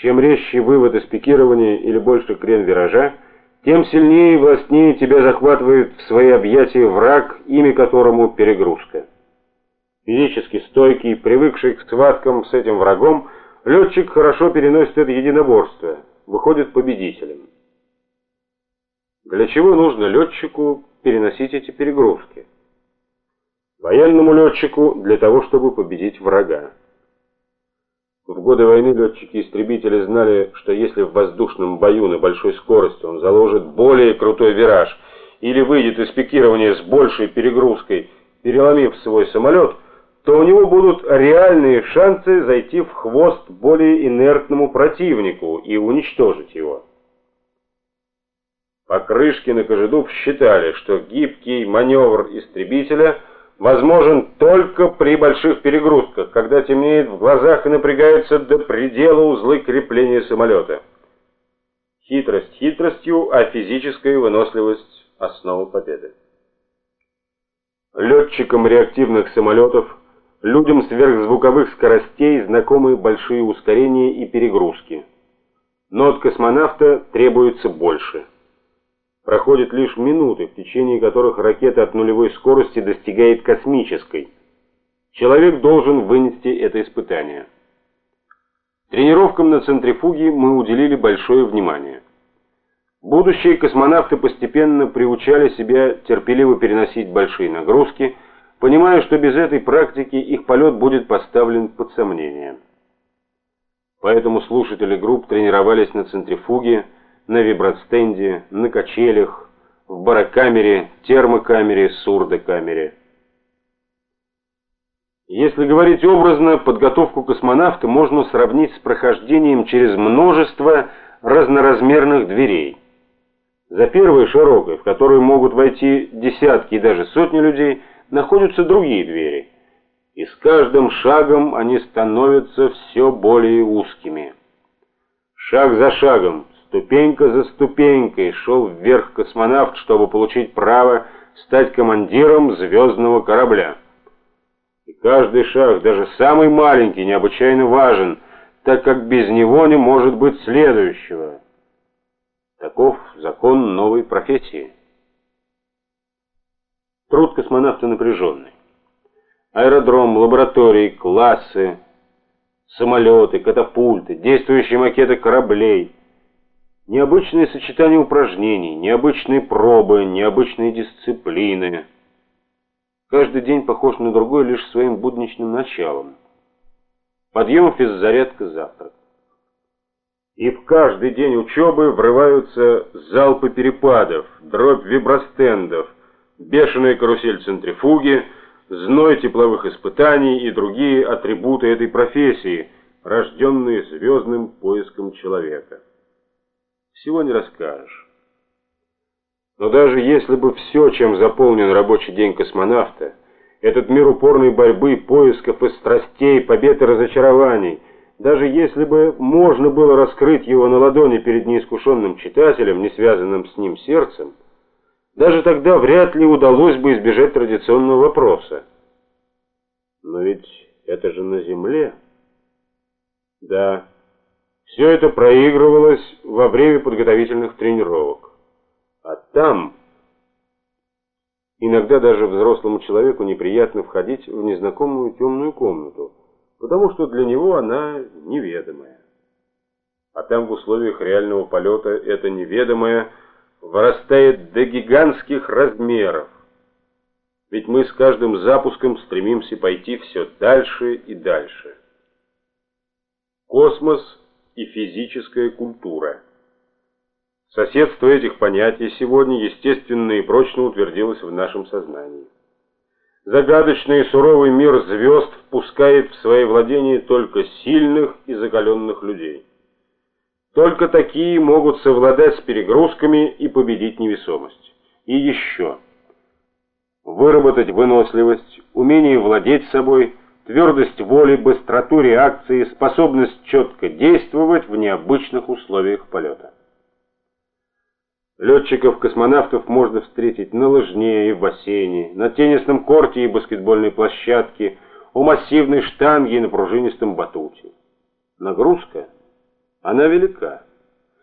Чем резче вывод из или больше крен виража, тем сильнее и властнее тебя захватывает в свои объятия враг, имя которому перегрузка. Физически стойкий, привыкший к схваткам с этим врагом, летчик хорошо переносит это единоборство, выходит победителем. Для чего нужно летчику переносить эти перегрузки? Военному летчику для того, чтобы победить врага. В годы войны летчики-истребители знали, что если в воздушном бою на большой скорости он заложит более крутой вираж или выйдет из пикирования с большей перегрузкой, переломив свой самолет, то у него будут реальные шансы зайти в хвост более инертному противнику и уничтожить его. Покрышкин и Кожедуб считали, что гибкий маневр истребителя возможен только при больших перегрузках, когда темнеет в глазах и напрягаются до предела узлы крепления самолета. Хитрость хитростью, а физическая выносливость – основа победы. Летчикам реактивных самолетов – Людям сверхзвуковых скоростей знакомы большие ускорения и перегрузки. Но от космонавта требуется больше. Проходят лишь минуты, в течение которых ракета от нулевой скорости достигает космической. Человек должен вынести это испытание. Тренировкам на центрифуге мы уделили большое внимание. Будущие космонавты постепенно приучали себя терпеливо переносить большие нагрузки – понимая, что без этой практики их полет будет поставлен под сомнение. Поэтому слушатели групп тренировались на центрифуге, на вибростенде, на качелях, в барокамере, термокамере, сурдокамере. Если говорить образно, подготовку космонавта можно сравнить с прохождением через множество разноразмерных дверей. За первой широкой, в которую могут войти десятки и даже сотни людей, находятся другие двери, и с каждым шагом они становятся все более узкими. Шаг за шагом, ступенька за ступенькой шел вверх космонавт, чтобы получить право стать командиром звездного корабля. И каждый шаг, даже самый маленький, необычайно важен, так как без него не может быть следующего. Таков закон новой профессии. Труд космонавта напряженный. Аэродром, лаборатории, классы, самолеты, катапульты, действующие макеты кораблей, необычные сочетания упражнений, необычные пробы, необычные дисциплины. Каждый день похож на другой лишь своим будничным началом. Подъем, физзарядка, завтрак. И в каждый день учебы врываются залпы перепадов, дробь вибростендов, бешеная карусель центрифуги, зной тепловых испытаний и другие атрибуты этой профессии, рожденные звездным поиском человека. Всего не расскажешь. Но даже если бы все, чем заполнен рабочий день космонавта, этот мир упорной борьбы, поисков и страстей, побед и разочарований, даже если бы можно было раскрыть его на ладони перед неискушенным читателем, не связанным с ним сердцем, даже тогда вряд ли удалось бы избежать традиционного вопроса. Но ведь это же на Земле. Да, все это проигрывалось во время подготовительных тренировок. А там... Иногда даже взрослому человеку неприятно входить в незнакомую темную комнату, потому что для него она неведомая. А там в условиях реального полета это неведомое – вырастает до гигантских размеров. Ведь мы с каждым запуском стремимся пойти все дальше и дальше. Космос и физическая культура. Соседство этих понятий сегодня естественно и прочно утвердилось в нашем сознании. Загадочный и суровый мир звезд впускает в свои владения только сильных и закаленных людей. Только такие могут совладать с перегрузками и победить невесомость. И еще. Выработать выносливость, умение владеть собой, твердость воли, быстроту реакции, способность четко действовать в необычных условиях полета. Летчиков-космонавтов можно встретить на лыжне и в бассейне, на теннисном корте и баскетбольной площадке, у массивной штанги и на пружинистом батуте. Нагрузка – Она велика.